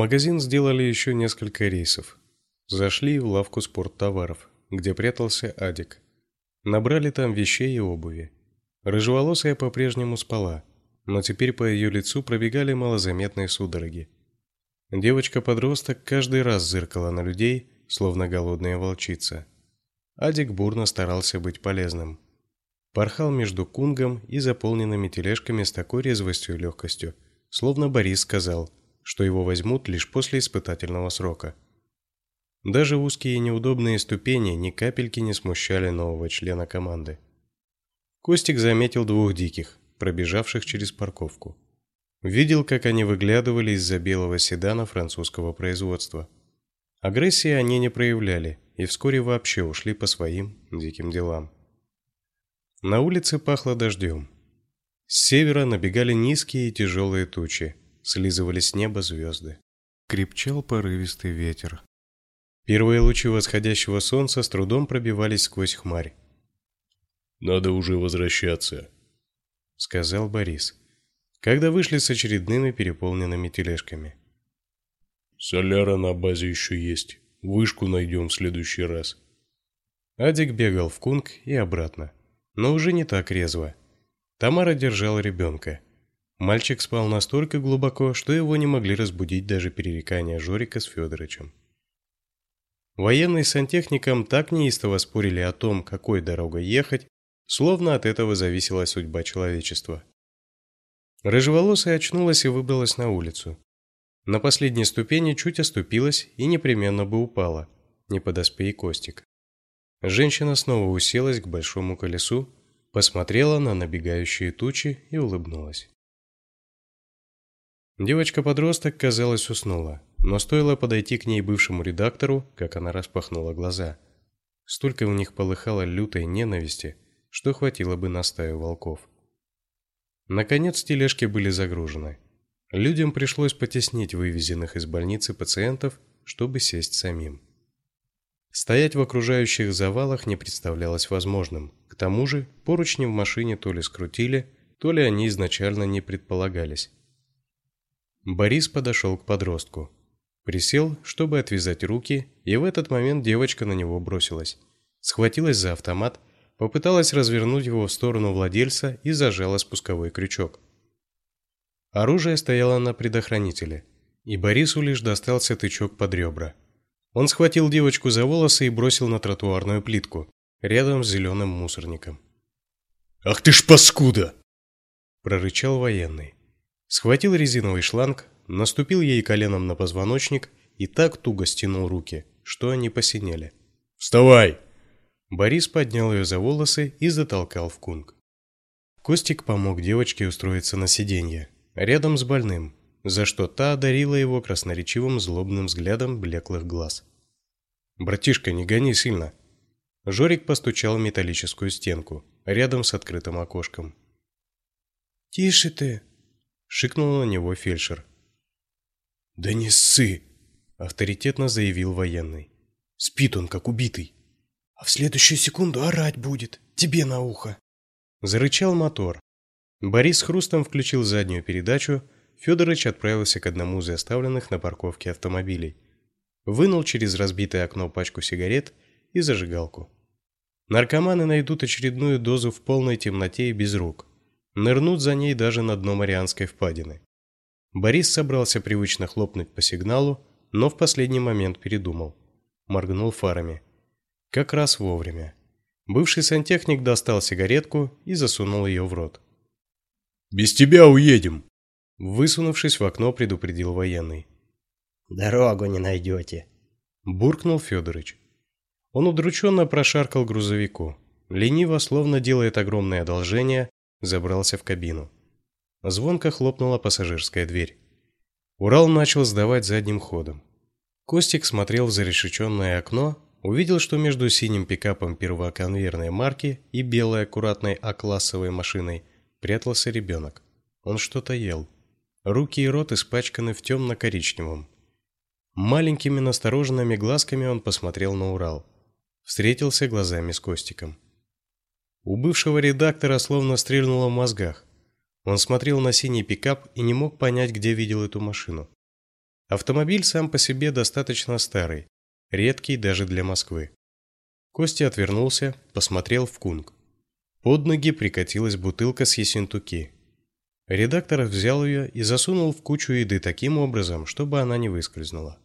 магазин сделали еще несколько рейсов. Зашли в лавку спорттоваров, где прятался Адик. Набрали там вещей и обуви. Рыжеволосая по-прежнему спала, но теперь по ее лицу пробегали малозаметные судороги. Девочка-подросток каждый раз зыркала на людей, словно голодная волчица. Адик бурно старался быть полезным. Порхал между кунгом и заполненными тележками с такой резвостью и легкостью, словно Борис сказал, что его возьмут лишь после испытательного срока. Даже узкие и неудобные ступени ни капельки не смущали нового члена команды. Костик заметил двух диких, пробежавших через парковку. Видел, как они выглядывали из-за белого седана французского производства. Агрессии они не проявляли и вскоре вообще ушли по своим диким делам. На улице пахло дождем. С севера набегали низкие и тяжелые тучи, слизывали с неба звезды. Крепчал порывистый ветер. Первые лучи восходящего солнца с трудом пробивались сквозь хмарь. Надо уже возвращаться, сказал Борис, когда вышли с очередными переполненными тележками. Соляра на базе еще есть. Вышку найдем в следующий раз. Адик бегал в Кунг и обратно, но уже не так резво. Тамара держала ребенка. Мальчик спал настолько глубоко, что его не могли разбудить даже перерекания Жорика с Федорычем. Военные с сантехником так неистово спорили о том, какой дорогой ехать, словно от этого зависела судьба человечества. Рыжеволосая очнулась и выбралась на улицу. На последней ступени чуть оступилась и непременно бы упала, не подоспей Костик. Женщина снова уселась к большому колесу, посмотрела на набегающие тучи и улыбнулась. Девочка-подросток, казалось, уснула, но стоило подойти к ней бывшему редактору, как она распахнула глаза. Столько у них полыхало лютой ненависти, что хватило бы на стаю волков. Наконец тележки были загружены. Людям пришлось потеснить вывезенных из больницы пациентов, чтобы сесть самим. Стоять в окружающих завалах не представлялось возможным. К тому же, поручни в машине то ли скрутили, то ли они изначально не предполагались. Борис подошел к подростку. Присел, чтобы отвязать руки, и в этот момент девочка на него бросилась. Схватилась за автомат Попыталась развернуть его в сторону владельца и зажала спусковой крючок. Оружие стояло на предохранителе, и Борису лишь достался тычок под ребра. Он схватил девочку за волосы и бросил на тротуарную плитку, рядом с зеленым мусорником. «Ах ты ж паскуда!» – прорычал военный. Схватил резиновый шланг, наступил ей коленом на позвоночник и так туго стянул руки, что они посинели. «Вставай!» Борис поднял ее за волосы и затолкал в кунг. Костик помог девочке устроиться на сиденье, рядом с больным, за что та одарила его красноречивым злобным взглядом блеклых глаз. «Братишка, не гони сильно!» Жорик постучал в металлическую стенку, рядом с открытым окошком. «Тише ты!» — шикнул на него фельдшер. «Да не ссы!» — авторитетно заявил военный. «Спит он, как убитый!» а в следующую секунду орать будет тебе на ухо. Зарычал мотор. Борис хрустом включил заднюю передачу. Федорович отправился к одному из оставленных на парковке автомобилей. Вынул через разбитое окно пачку сигарет и зажигалку. Наркоманы найдут очередную дозу в полной темноте и без рук. Нырнут за ней даже на дно Марианской впадины. Борис собрался привычно хлопнуть по сигналу, но в последний момент передумал. Моргнул фарами. Как раз вовремя. Бывший сантехник достал сигаретку и засунул ее в рот. Без тебя уедем, высунувшись в окно, предупредил военный. Дорогу не найдете», — буркнул Федорович. Он удрученно прошаркал грузовику, лениво, словно делает огромное одолжение, забрался в кабину. Звонко хлопнула пассажирская дверь. Урал начал сдавать задним ходом. Костик смотрел в зарешеченное окно, увидел, что между синим пикапом первоконвейерной марки и белой аккуратной А-классовой машиной прятался ребенок. Он что-то ел. Руки и рот испачканы в темно-коричневом. Маленькими настороженными глазками он посмотрел на Урал. Встретился глазами с Костиком. У бывшего редактора словно стрельнуло в мозгах. Он смотрел на синий пикап и не мог понять, где видел эту машину. Автомобиль сам по себе достаточно старый, редкий даже для Москвы. Костя отвернулся, посмотрел в кунг. Под ноги прикатилась бутылка с ессентуки. Редактор взял ее и засунул в кучу еды таким образом, чтобы она не выскользнула.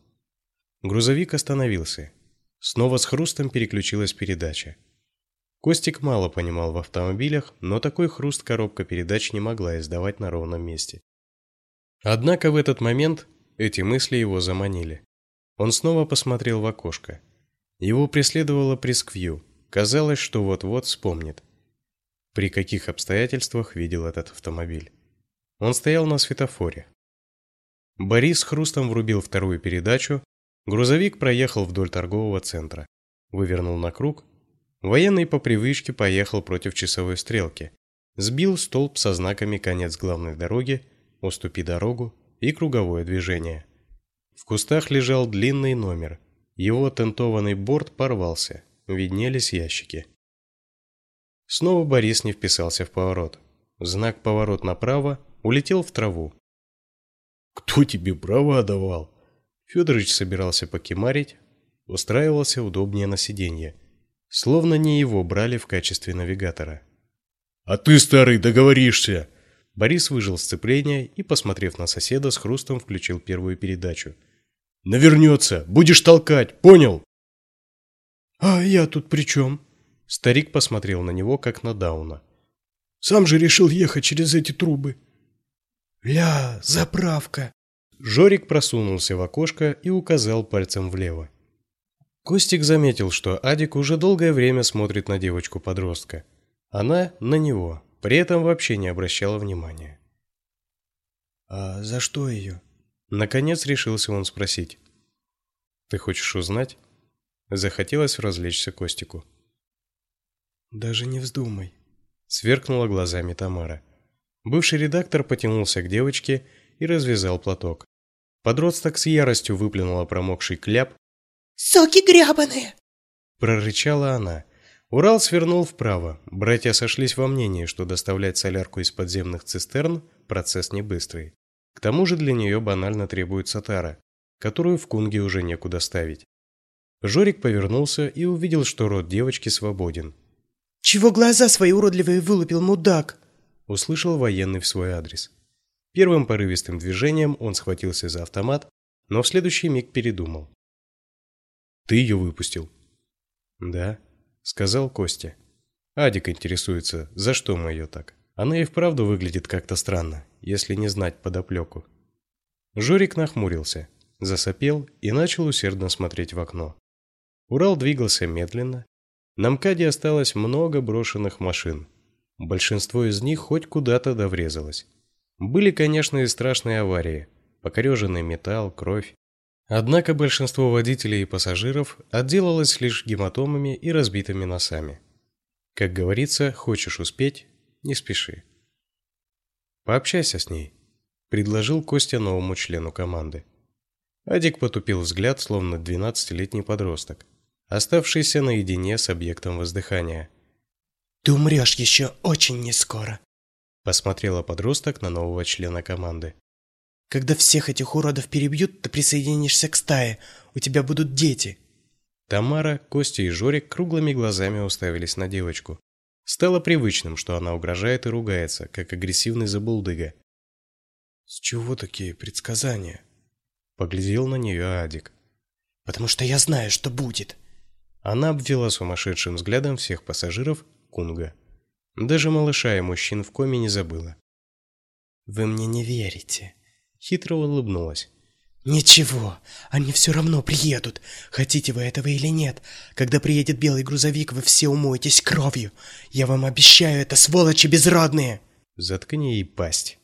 Грузовик остановился. Снова с хрустом переключилась передача. Костик мало понимал в автомобилях, но такой хруст коробка передач не могла издавать на ровном месте. Однако в этот момент эти мысли его заманили. Он снова посмотрел в окошко. Его преследовала пресквью. Казалось, что вот-вот вспомнит. При каких обстоятельствах видел этот автомобиль. Он стоял на светофоре. Борис хрустом врубил вторую передачу. Грузовик проехал вдоль торгового центра. Вывернул на круг. Военный по привычке поехал против часовой стрелки. Сбил столб со знаками «Конец главной дороги», «Уступи дорогу» и «Круговое движение». В кустах лежал длинный номер. Его тентованный борт порвался. Виднелись ящики. Снова Борис не вписался в поворот. Знак «Поворот направо» улетел в траву. «Кто тебе права давал?» Федорович собирался покемарить, устраивался удобнее на сиденье. Словно не его брали в качестве навигатора. «А ты, старый, договоришься!» Борис выжил сцепление и, посмотрев на соседа, с хрустом включил первую передачу. «Навернется! Будешь толкать! Понял?» «А я тут при чем?» Старик посмотрел на него, как на Дауна. «Сам же решил ехать через эти трубы». «Ля, заправка!» Жорик просунулся в окошко и указал пальцем влево. Костик заметил, что Адик уже долгое время смотрит на девочку-подростка. Она на него, при этом вообще не обращала внимания. «А за что ее?» Наконец решился он спросить. «Ты хочешь узнать?» Захотелось развлечься Костику. «Даже не вздумай», — сверкнула глазами Тамара. Бывший редактор потянулся к девочке и развязал платок. Подросток с яростью выплюнула промокший кляп. «Соки грябаные!» Прорычала она. Урал свернул вправо. Братья сошлись во мнении, что доставлять солярку из подземных цистерн – процесс не быстрый. К тому же для нее банально требуется тара, которую в Кунге уже некуда ставить. Жорик повернулся и увидел, что рот девочки свободен. «Чего глаза свои уродливые вылупил, мудак?» услышал военный в свой адрес. Первым порывистым движением он схватился за автомат, но в следующий миг передумал. Ты ее выпустил? Да, сказал Костя. Адик интересуется, за что мы ее так. Она и вправду выглядит как-то странно, если не знать подоплеку. Жорик нахмурился, засопел и начал усердно смотреть в окно. Урал двигался медленно. На МКАДе осталось много брошенных машин. Большинство из них хоть куда-то доврезалось. Были, конечно, и страшные аварии. Покореженный металл, кровь. Однако большинство водителей и пассажиров отделалось лишь гематомами и разбитыми носами. Как говорится, хочешь успеть не спеши. Пообщайся с ней, предложил Костя новому члену команды. Адик потупил взгляд, словно двенадцатилетний подросток, оставшийся наедине с объектом воздыхания. Ты умрешь еще очень нескоро. Посмотрела подросток на нового члена команды. Когда всех этих уродов перебьют, ты присоединишься к стае. У тебя будут дети. Тамара, Костя и Жорик круглыми глазами уставились на девочку. Стало привычным, что она угрожает и ругается, как агрессивный забулдыга. С чего такие предсказания? Поглядел на нее Адик. Потому что я знаю, что будет. Она обвела сумасшедшим взглядом всех пассажиров Кунга. Даже малыша и мужчин в коме не забыла. Вы мне не верите, хитро улыбнулась. Ничего, они все равно приедут. Хотите вы этого или нет? Когда приедет белый грузовик, вы все умоетесь кровью. Я вам обещаю, это сволочи безродные. Заткни ей пасть.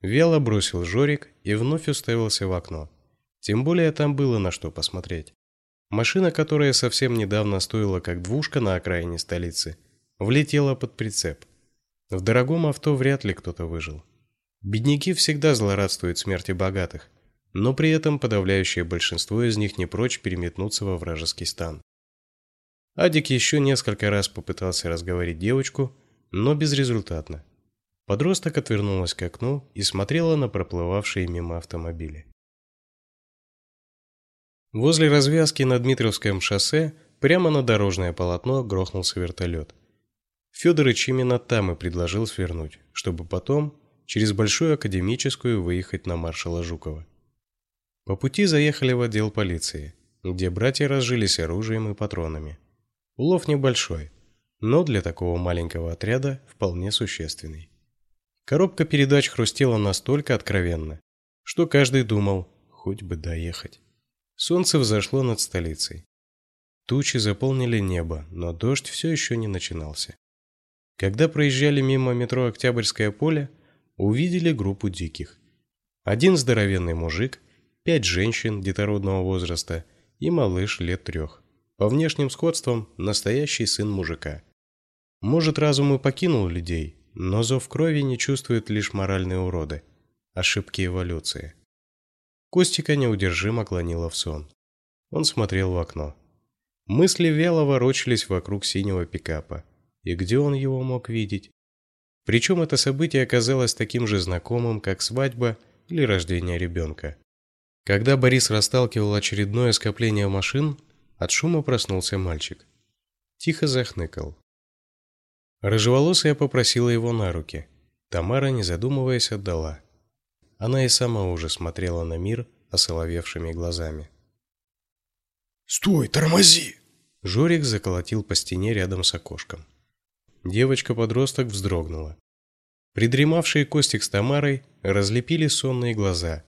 Вяло бросил Жорик и вновь уставился в окно. Тем более там было на что посмотреть. Машина, которая совсем недавно стоила как двушка на окраине столицы, влетела под прицеп. В дорогом авто вряд ли кто-то выжил. Бедняки всегда злорадствуют смерти богатых, но при этом подавляющее большинство из них не прочь переметнуться во вражеский стан. Адик еще несколько раз попытался разговорить девочку, но безрезультатно. Подросток отвернулась к окну и смотрела на проплывавшие мимо автомобили. Возле развязки на Дмитровском шоссе прямо на дорожное полотно грохнулся вертолет. Федорович именно там и предложил свернуть, чтобы потом через Большую Академическую выехать на маршала Жукова. По пути заехали в отдел полиции, где братья разжились оружием и патронами. Улов небольшой, но для такого маленького отряда вполне существенный. Коробка передач хрустела настолько откровенно, что каждый думал, хоть бы доехать. Солнце взошло над столицей. Тучи заполнили небо, но дождь все еще не начинался. Когда проезжали мимо метро Октябрьское поле, увидели группу диких. Один здоровенный мужик, пять женщин детородного возраста и малыш лет трех. По внешним сходствам настоящий сын мужика. Может, разум и покинул людей, но зов крови не чувствует лишь моральные уроды, ошибки эволюции. Костика неудержимо клонило в сон. Он смотрел в окно. Мысли вяло ворочались вокруг синего пикапа. И где он его мог видеть? Причем это событие оказалось таким же знакомым, как свадьба или рождение ребенка. Когда Борис расталкивал очередное скопление машин, от шума проснулся мальчик. Тихо захныкал. Рыжеволосая попросила его на руки. Тамара, не задумываясь, отдала. Она и сама уже смотрела на мир осоловевшими глазами. «Стой, тормози!» Жорик заколотил по стене рядом с окошком. Девочка-подросток вздрогнула. Придремавшие Костик с Тамарой разлепили сонные глаза.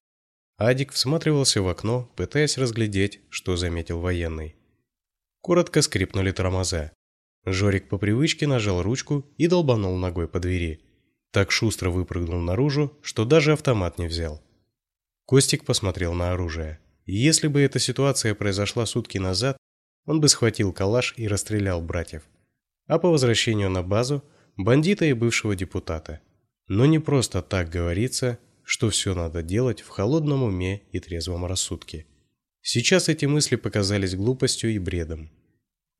Адик всматривался в окно, пытаясь разглядеть, что заметил военный. Коротко скрипнули тормоза. Жорик по привычке нажал ручку и долбанул ногой по двери. Так шустро выпрыгнул наружу, что даже автомат не взял. Костик посмотрел на оружие. Если бы эта ситуация произошла сутки назад, он бы схватил калаш и расстрелял братьев а по возвращению на базу бандита и бывшего депутата. Но не просто так говорится, что все надо делать в холодном уме и трезвом рассудке. Сейчас эти мысли показались глупостью и бредом.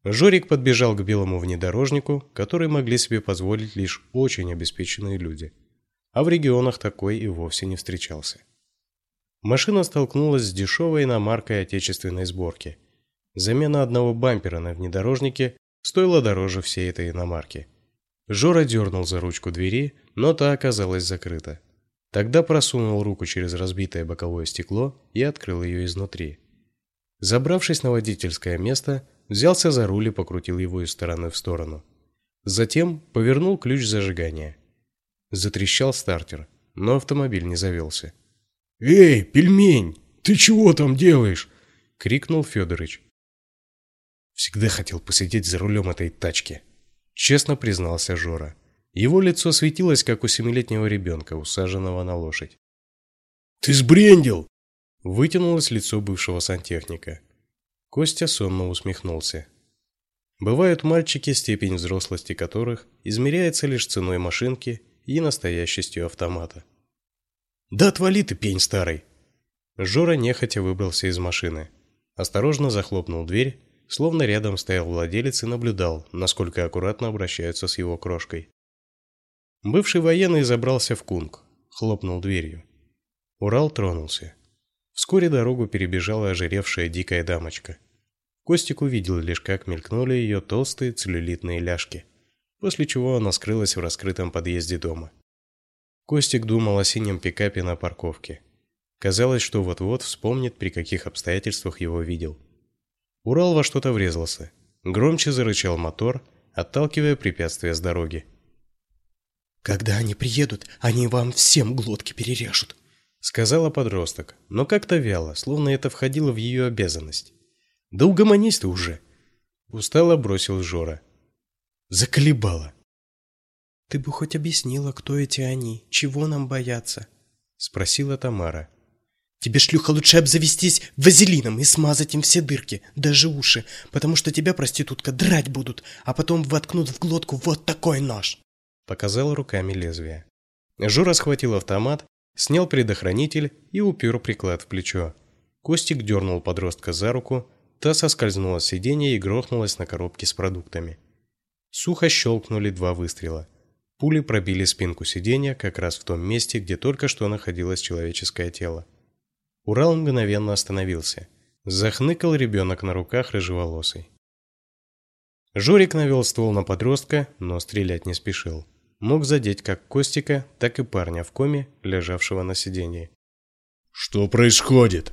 Жорик подбежал к белому внедорожнику, который могли себе позволить лишь очень обеспеченные люди. А в регионах такой и вовсе не встречался. Машина столкнулась с дешевой иномаркой отечественной сборки. Замена одного бампера на внедорожнике стоило дороже всей этой иномарки. Жора дернул за ручку двери, но та оказалась закрыта. Тогда просунул руку через разбитое боковое стекло и открыл ее изнутри. Забравшись на водительское место, взялся за руль и покрутил его из стороны в сторону. Затем повернул ключ зажигания. Затрещал стартер, но автомобиль не завелся. «Эй, пельмень, ты чего там делаешь?» — крикнул Федорович. Всегда хотел посидеть за рулем этой тачки. Честно признался Жора. Его лицо светилось, как у семилетнего ребенка, усаженного на лошадь. «Ты сбрендил!» Вытянулось лицо бывшего сантехника. Костя сонно усмехнулся. Бывают мальчики, степень взрослости которых измеряется лишь ценой машинки и настоящестью автомата. «Да отвали ты, пень старый!» Жора нехотя выбрался из машины. Осторожно захлопнул дверь словно рядом стоял владелец и наблюдал, насколько аккуратно обращаются с его крошкой. Бывший военный забрался в кунг, хлопнул дверью. Урал тронулся. Вскоре дорогу перебежала ожиревшая дикая дамочка. Костик увидел лишь, как мелькнули ее толстые целлюлитные ляжки, после чего она скрылась в раскрытом подъезде дома. Костик думал о синем пикапе на парковке. Казалось, что вот-вот вспомнит, при каких обстоятельствах его видел. Урал во что-то врезался. Громче зарычал мотор, отталкивая препятствия с дороги. «Когда они приедут, они вам всем глотки перережут», — сказала подросток, но как-то вяло, словно это входило в ее обязанность. «Да угомонись ты уже!» — устало бросил Жора. Заколебала. «Ты бы хоть объяснила, кто эти они, чего нам бояться?» — спросила Тамара. Тебе, шлюха, лучше обзавестись вазелином и смазать им все дырки, даже уши, потому что тебя, проститутка, драть будут, а потом воткнут в глотку вот такой нож. Показал руками лезвие. Жора схватил автомат, снял предохранитель и упер приклад в плечо. Костик дернул подростка за руку, та соскользнула с сиденья и грохнулась на коробке с продуктами. Сухо щелкнули два выстрела. Пули пробили спинку сиденья как раз в том месте, где только что находилось человеческое тело. Урал мгновенно остановился. Захныкал ребенок на руках рыжеволосый. Жорик навел ствол на подростка, но стрелять не спешил. Мог задеть как Костика, так и парня в коме, лежавшего на сиденье. «Что происходит?»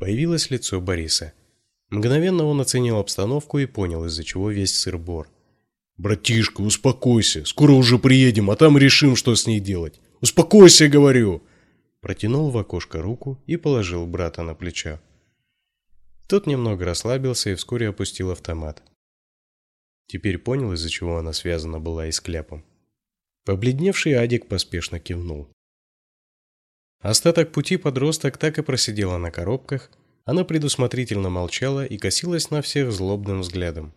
Появилось лицо Бориса. Мгновенно он оценил обстановку и понял, из-за чего весь сыр-бор. «Братишка, успокойся. Скоро уже приедем, а там решим, что с ней делать. Успокойся, говорю!» Протянул в окошко руку и положил брата на плечо. Тот немного расслабился и вскоре опустил автомат. Теперь понял, из-за чего она связана была и с кляпом. Побледневший Адик поспешно кивнул. Остаток пути подросток так и просидела на коробках, она предусмотрительно молчала и косилась на всех злобным взглядом.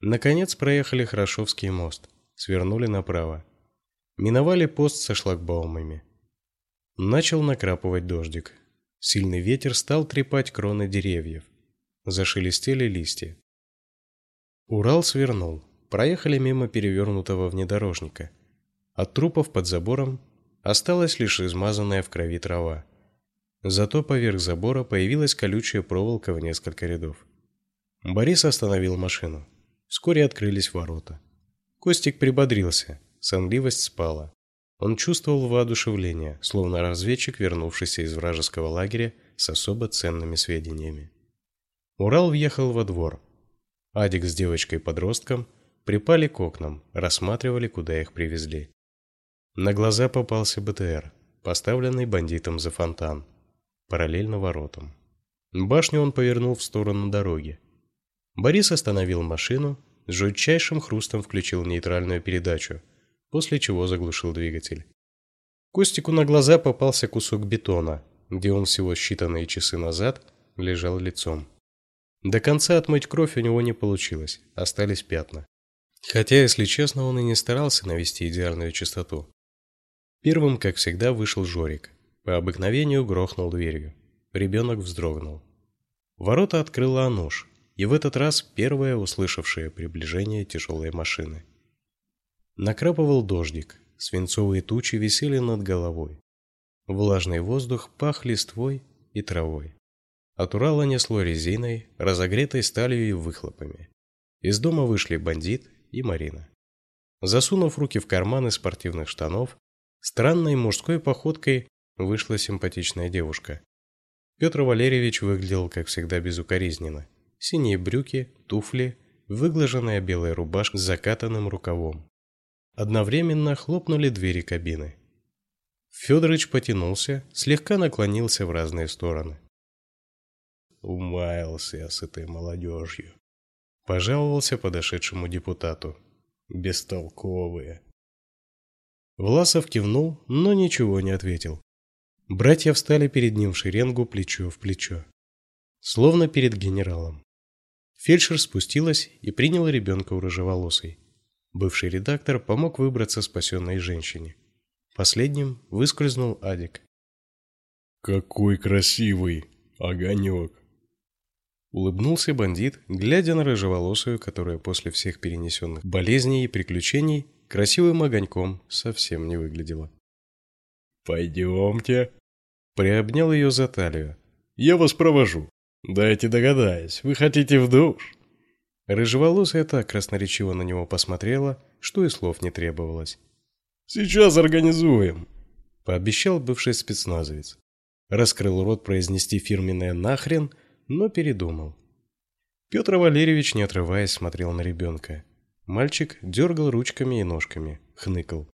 Наконец проехали Хорошовский мост, свернули направо. Миновали пост со шлагбаумами. Начал накрапывать дождик. Сильный ветер стал трепать кроны деревьев. Зашелестели листья. Урал свернул. Проехали мимо перевернутого внедорожника. От трупов под забором осталась лишь измазанная в крови трава. Зато поверх забора появилась колючая проволока в несколько рядов. Борис остановил машину. Вскоре открылись ворота. Костик прибодрился, сонливость спала. Он чувствовал воодушевление, словно разведчик, вернувшийся из вражеского лагеря с особо ценными сведениями. Урал въехал во двор. Адик с девочкой-подростком припали к окнам, рассматривали, куда их привезли. На глаза попался БТР, поставленный бандитом за фонтан, параллельно воротам. Башню он повернул в сторону дороги. Борис остановил машину, с жутчайшим хрустом включил нейтральную передачу, после чего заглушил двигатель. Костику на глаза попался кусок бетона, где он всего считанные часы назад лежал лицом. До конца отмыть кровь у него не получилось, остались пятна. Хотя, если честно, он и не старался навести идеальную чистоту. Первым, как всегда, вышел Жорик. По обыкновению грохнул дверью. Ребенок вздрогнул. Ворота открыла Ануш, и в этот раз первая услышавшая приближение тяжелой машины. Накрапывал дождик, свинцовые тучи висели над головой. Влажный воздух пах листвой и травой. От Урала несло резиной, разогретой сталью и выхлопами. Из дома вышли бандит и Марина. Засунув руки в карманы спортивных штанов, странной мужской походкой вышла симпатичная девушка. Петр Валерьевич выглядел, как всегда, безукоризненно синие брюки, туфли, выглаженная белая рубашка с закатанным рукавом. Одновременно хлопнули двери кабины. Федорович потянулся, слегка наклонился в разные стороны. Умаялся я с этой молодежью. Пожаловался подошедшему депутату. Бестолковые. Власов кивнул, но ничего не ответил. Братья встали перед ним в шеренгу плечо в плечо, словно перед генералом. Фельдшер спустилась и приняла ребенка у рыжеволосой. Бывший редактор помог выбраться спасенной женщине. Последним выскользнул Адик. «Какой красивый огонек!» Улыбнулся бандит, глядя на рыжеволосую, которая после всех перенесенных болезней и приключений красивым огоньком совсем не выглядела. «Пойдемте!» Приобнял ее за талию. «Я вас провожу!» «Дайте догадаюсь, вы хотите в душ?» Рыжеволосая так красноречиво на него посмотрела, что и слов не требовалось. «Сейчас организуем», — пообещал бывший спецназовец. Раскрыл рот произнести фирменное «нахрен», но передумал. Петр Валерьевич, не отрываясь, смотрел на ребенка. Мальчик дергал ручками и ножками, хныкал.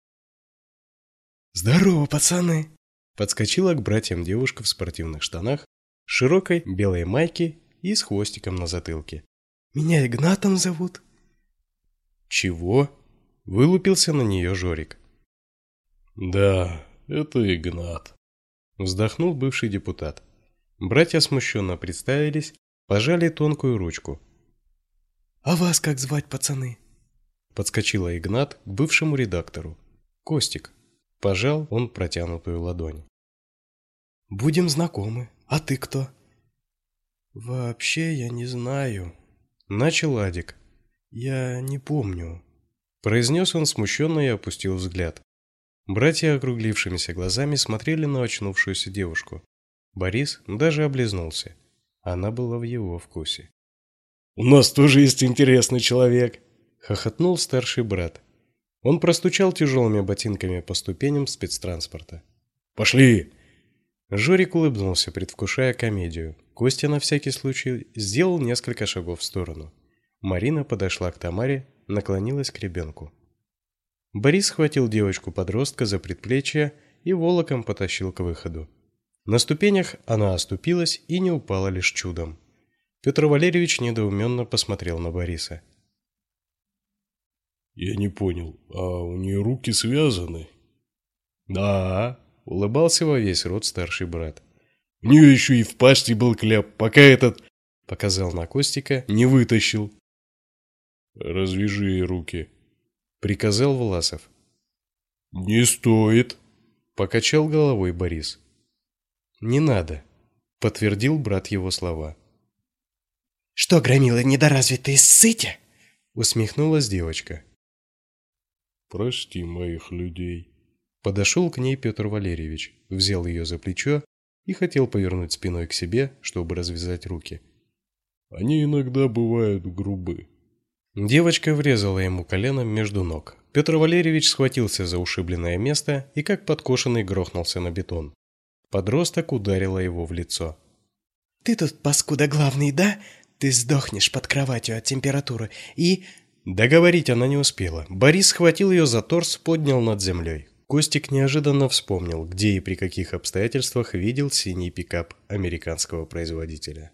«Здорово, пацаны!» Подскочила к братьям девушка в спортивных штанах широкой белой майке и с хвостиком на затылке. «Меня Игнатом зовут». «Чего?» – вылупился на нее Жорик. «Да, это Игнат», – вздохнул бывший депутат. Братья смущенно представились, пожали тонкую ручку. «А вас как звать, пацаны?» Подскочила Игнат к бывшему редактору. «Костик». Пожал он протянутую ладонь. «Будем знакомы», а ты кто? Вообще я не знаю. Начал Адик. Я не помню. Произнес он смущенно и опустил взгляд. Братья округлившимися глазами смотрели на очнувшуюся девушку. Борис даже облизнулся. Она была в его вкусе. «У нас тоже есть интересный человек!» Хохотнул старший брат. Он простучал тяжелыми ботинками по ступеням спецтранспорта. «Пошли!» Жорик улыбнулся, предвкушая комедию. Костя на всякий случай сделал несколько шагов в сторону. Марина подошла к Тамаре, наклонилась к ребенку. Борис схватил девочку-подростка за предплечье и волоком потащил к выходу. На ступенях она оступилась и не упала лишь чудом. Петр Валерьевич недоуменно посмотрел на Бориса. «Я не понял, а у нее руки связаны?» «Да», — улыбался во весь рот старший брат. «У нее еще и в пасти был кляп, пока этот...» — показал на Костика. «Не вытащил». «Развяжи ей руки», — приказал Власов. «Не стоит», — покачал головой Борис. «Не надо», — подтвердил брат его слова. «Что, громила недоразвитые, ссыте?» — усмехнулась девочка. «Прости моих людей». Подошел к ней Петр Валерьевич, взял ее за плечо и хотел повернуть спиной к себе, чтобы развязать руки. «Они иногда бывают грубы». Девочка врезала ему коленом между ног. Петр Валерьевич схватился за ушибленное место и как подкошенный грохнулся на бетон. Подросток ударила его в лицо. «Ты тут, паскуда, главный, да? Ты сдохнешь под кроватью от температуры и...» Договорить она не успела. Борис схватил ее за торс, поднял над землей. Костик неожиданно вспомнил, где и при каких обстоятельствах видел синий пикап американского производителя.